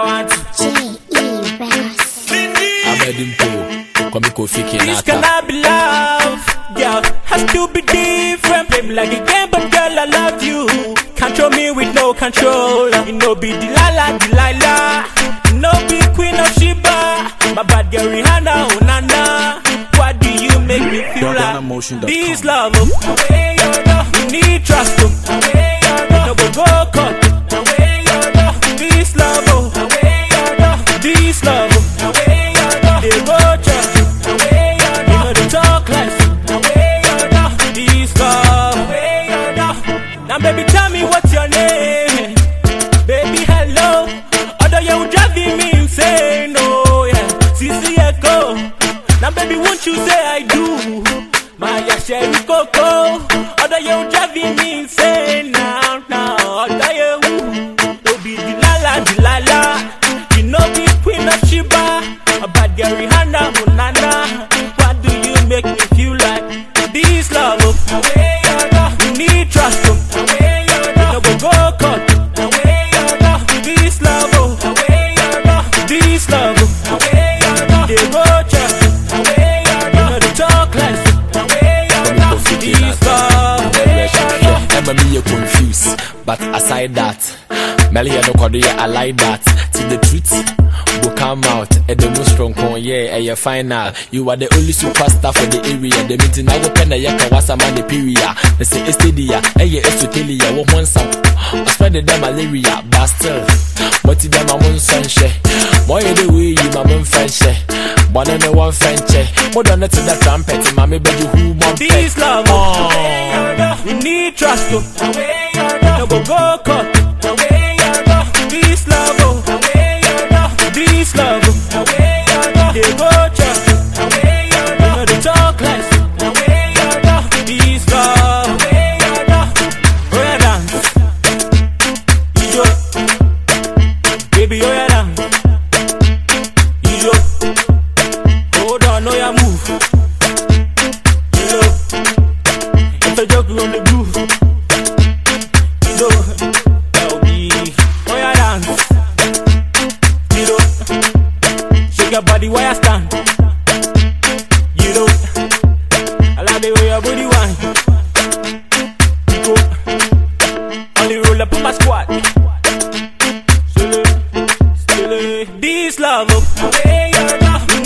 I want to. Ahmed Mpo, Kwame Kofi This cannot be love, girl. Has to be different. Play me like a game, but girl, I love you. Control me with no control. You know, be Delilah, Delilah. You know, be Queen of Sheba. My bad girl, Rihanna, oh nana. Why do you make me feel like this love? Oh, we need trust. Oh, no go go Now, baby, won't you say I do? My Sherry Coco. Although you driving me they go church. You know they talk less. Kwame Kofi This Kinata. love. Emma me you confused, but aside that, Melly no yeah I like that. See the truth will come out. And the most strong con yeah, and your final. You are the only superstar for the area. The meeting I will pen a yaka was a man the period. They say estadia, and yeah, esotelia, what one some. I spread the malaria, but still. But them a moon sunshine. Boy, the way you my friendship. One and one friendship. More than to the trumpet, mommy, baby, who want This love, oh, we need trust. Oh, no go go cut. This love, oh, this love,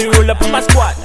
the roll up on my squad.